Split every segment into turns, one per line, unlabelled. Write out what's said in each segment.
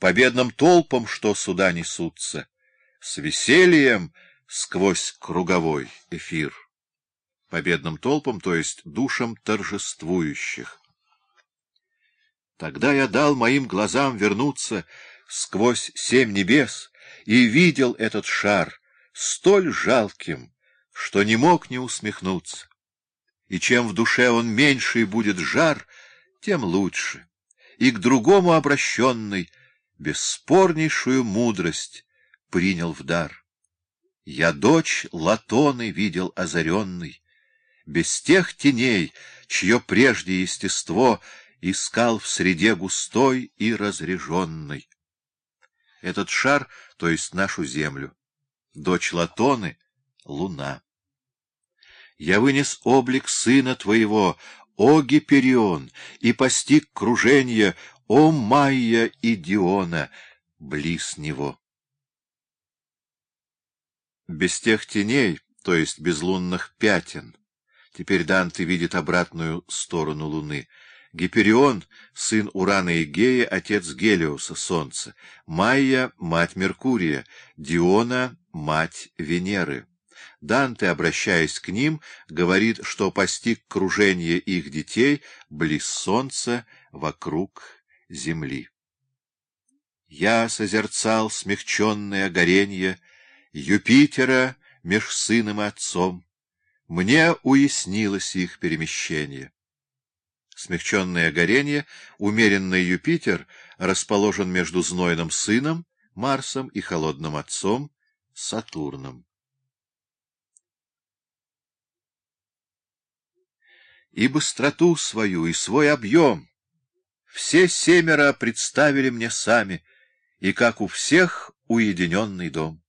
победным толпам, что сюда несутся, с весельем сквозь круговой эфир. Победным толпам, то есть душам торжествующих. Тогда я дал моим глазам вернуться сквозь семь небес и видел этот шар столь жалким, что не мог не усмехнуться. И чем в душе он меньше будет жар, тем лучше. И к другому обращенный бесспорнейшую мудрость принял в дар. Я дочь Латоны видел озаренный, без тех теней, чье прежде естество искал в среде густой и разреженной. Этот шар, то есть нашу землю, дочь Латоны — луна. Я вынес облик сына твоего, о Гиперион, и постиг кружение, о Майя и Диона, близ него. Без тех теней, то есть без лунных пятен, теперь Данте видит обратную сторону луны — Гиперион — сын Урана и Гея, отец Гелиоса, Солнца. Майя — мать Меркурия. Диона — мать Венеры. Данте, обращаясь к ним, говорит, что постиг кружение их детей близ Солнца вокруг Земли. Я созерцал смягченное горенье Юпитера меж сыном и отцом. Мне уяснилось их перемещение смягченное горение, умеренный Юпитер расположен между знойным сыном, Марсом, и холодным отцом, Сатурном. И быстроту свою, и свой объем все семеро представили мне сами, и, как у всех, уединенный дом.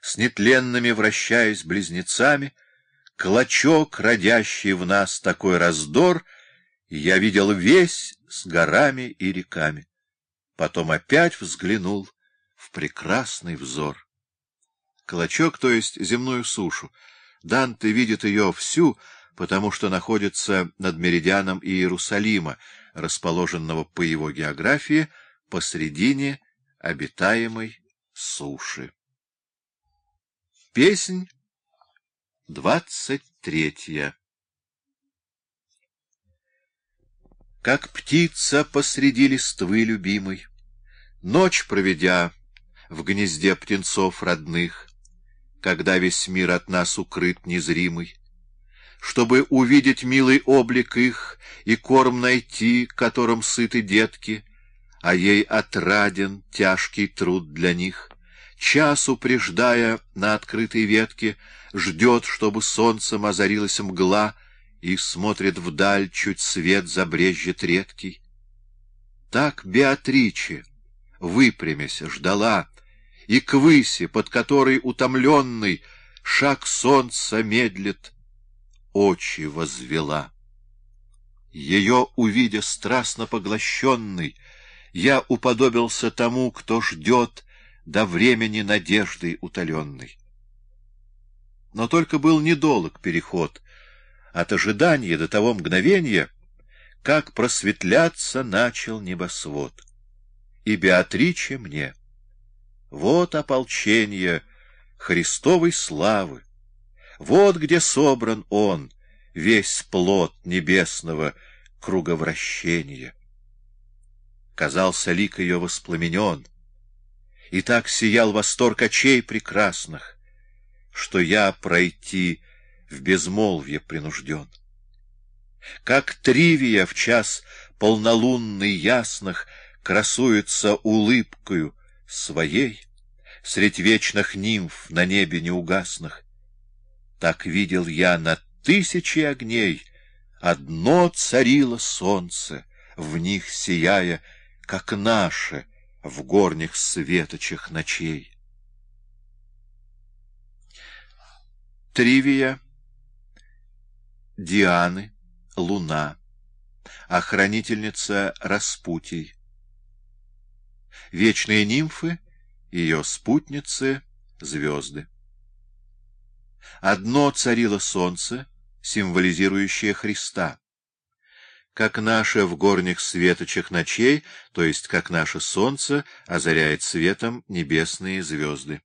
С нетленными вращаясь близнецами, клочок, родящий в нас такой раздор — я видел весь с горами и реками. Потом опять взглянул в прекрасный взор. Клочок, то есть земную сушу. Данте видит ее всю, потому что находится над меридианом Иерусалима, расположенного по его географии посредине обитаемой суши. Песнь двадцать третья как птица посреди листвы любимой, Ночь проведя в гнезде птенцов родных, Когда весь мир от нас укрыт незримый, Чтобы увидеть милый облик их И корм найти, которым сыты детки, А ей отраден тяжкий труд для них, Час упреждая на открытой ветке, Ждет, чтобы солнцем озарилась мгла — и смотрит вдаль, чуть свет забрежет редкий. Так Беатриче, выпрямясь, ждала, и к выси, под которой утомленный шаг солнца медлит, очи возвела. Ее, увидя страстно поглощенный, я уподобился тому, кто ждет до времени надеждой утоленной. Но только был недолг переход — от ожидания до того мгновения, как просветляться начал небосвод. И Беатриче мне. Вот ополчение Христовой славы, вот где собран он, весь плод небесного круговращения. Казался лик ее воспламенен, и так сиял восторг очей прекрасных, что я пройти в безмолвие принужден. Как Тривия в час полнолунный ясных красуется улыбкою своей, Средь вечных нимф на небе неугасных, Так видел я на тысячи огней Одно царило солнце, в них сияя, Как наше в горних светочах ночей. Тривия Дианы, Луна, охранительница Распутий. Вечные нимфы, ее спутницы, звезды. Одно царило солнце, символизирующее Христа. как наше в горних светочах ночей, то есть как наше солнце озаряет светом небесные звезды.